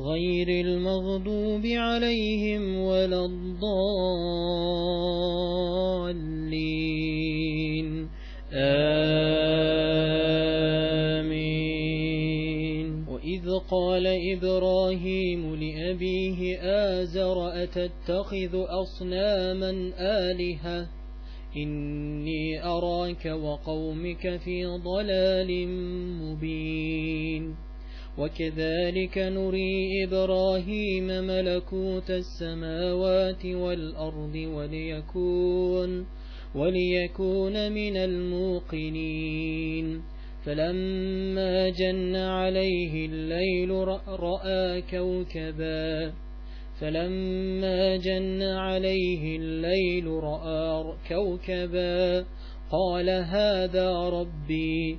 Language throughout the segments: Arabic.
غير المغضوب عليهم ولا الضالين. آمين. وإذ قال إبراهيم لأبيه آزر أتتخذ أصناما آلهة؟ إني أراك وقومك في ضلال مبين. وكذلك نري إبراهيم ملكوت السماوات والأرض وليكون وليكون من الموقنين. فلما جن عليه الليل رأى كوكبا. فلما جن عليه الليل رأى كوكبا. قال هذا ربي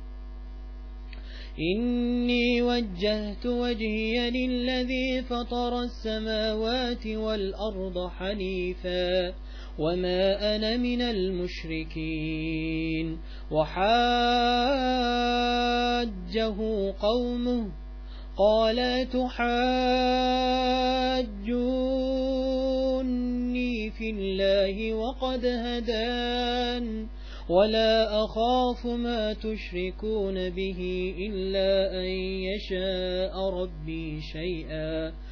إني وجهت وجهي للذي فطر السماوات والأرض حنيفاً وما أنا من المشركين وحاجه قومه قال تحاجوني في الله وقد هدان ولا أخاف ما تشركون به إلا أن يشاء ربي شيئا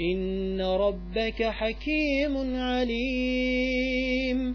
إن ربك حكيم عليم.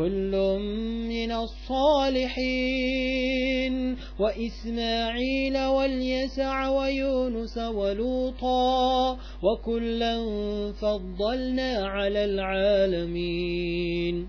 كل من الصالحين وإسماعيل واليسع ويونس ولوطا وكلا فضلنا على العالمين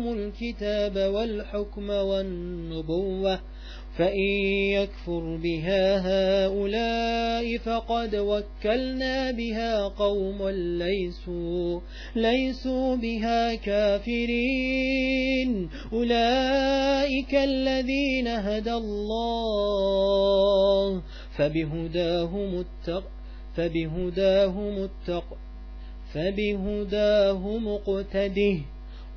آتيناهم الكتاب والحكم والنبوة فإن يكفر بها هؤلاء فقد وكلنا بها قوما ليسوا, ليسوا بها كافرين. أولئك الذين هدى الله فبهداه متق فبهداه متق فبهداه مقتده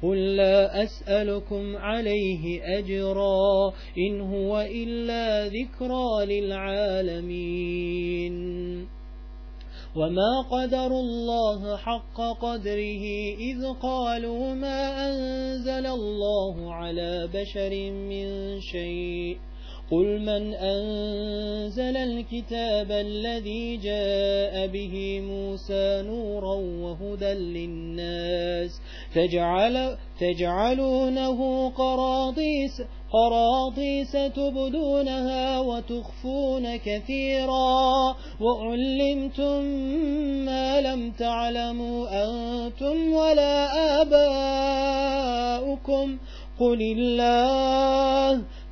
قل لا أسألكم عليه أجرا إن هو إلا ذكرى للعالمين. وما قدر الله حق قدره إذ قالوا ما أنزل الله على بشر من شيء. قل من أنزل الكتاب الذي جاء به موسى نورا وهدى للناس تجعل تجعلونه قراطيس قراطيس تبدونها وتخفون كثيرا. وعلمتم ما لم تعلموا أنتم ولا آباؤكم. قل الله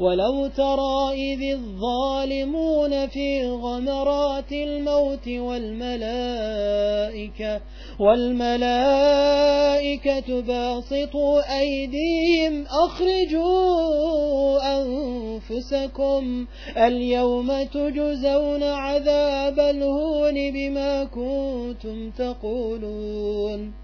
ولو ترى إذ الظالمون في غمرات الموت والملائكة والملائكة باسطوا أيديهم أخرجوا أنفسكم اليوم تجزون عذاب الهون بما كنتم تقولون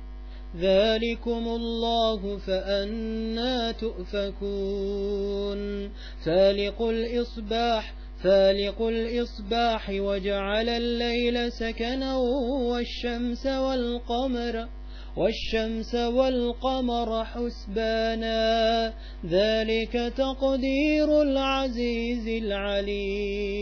ذلكم الله فأنا تؤفكون فالق الإصباح فالق الإصباح وجعل الليل سكنا والشمس والقمر والشمس والقمر حسبانا ذلك تقدير العزيز العليم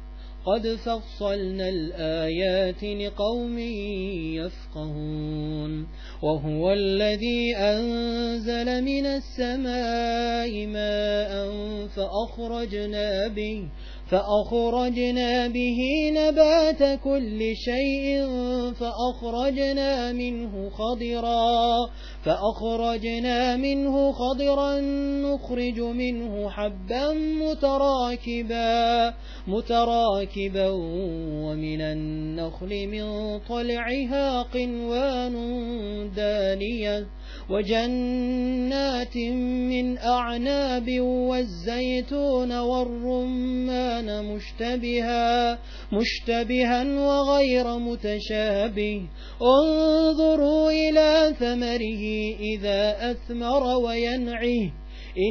قد فصلنا الآيات لقوم يفقهون وهو الذي أنزل من السماء ماء فأخرجنا به فأخرجنا به نبات كل شيء فأخرجنا منه خضرا فأخرجنا منه خضرا نخرج منه حبا متراكبا متراكبا ومن النخل من طلعها قنوان دانية وجنات من أعناب والزيتون والرمان مشتبها مشتبها وغير متشابه. انظروا إلى ثمره إذا أثمر وينعه.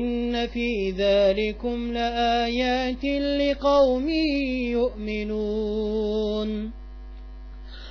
إن في ذلكم لآيات لقوم يؤمنون.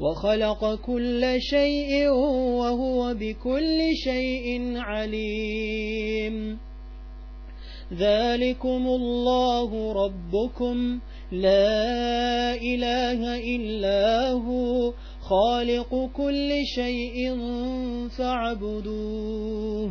وخلق كل شيء وهو بكل شيء عليم. ذلكم الله ربكم. لا إله إلا هو. خالق كل شيء فاعبدوه.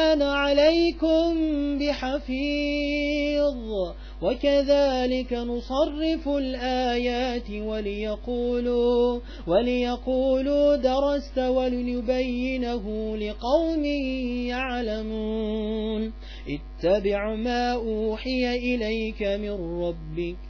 أنا عليكم بحفيظ. وكذلك نصرف الآيات وليقولوا, وليقولوا درست ولنبينه لقوم يعلمون. اتبع ما أوحي إليك من ربك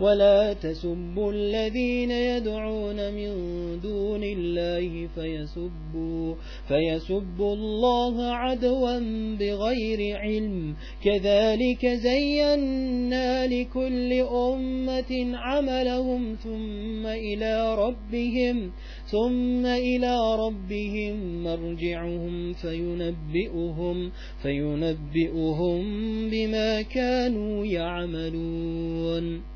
ولا تسبوا الذين يدعون من دون الله فيسبوا, فيسبوا الله عدوا بغير علم. كذلك زينا لكل أمة عملهم ثم إلى ربهم ثم إلى ربهم مرجعهم فينبئهم فينبئهم بما كانوا يعملون.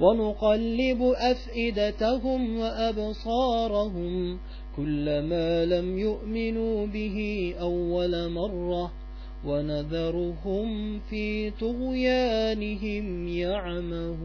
ونقلب أفئدتهم وأبصارهم كلما لم يؤمنوا به أول مرة ونذرهم في طغيانهم يعمهون.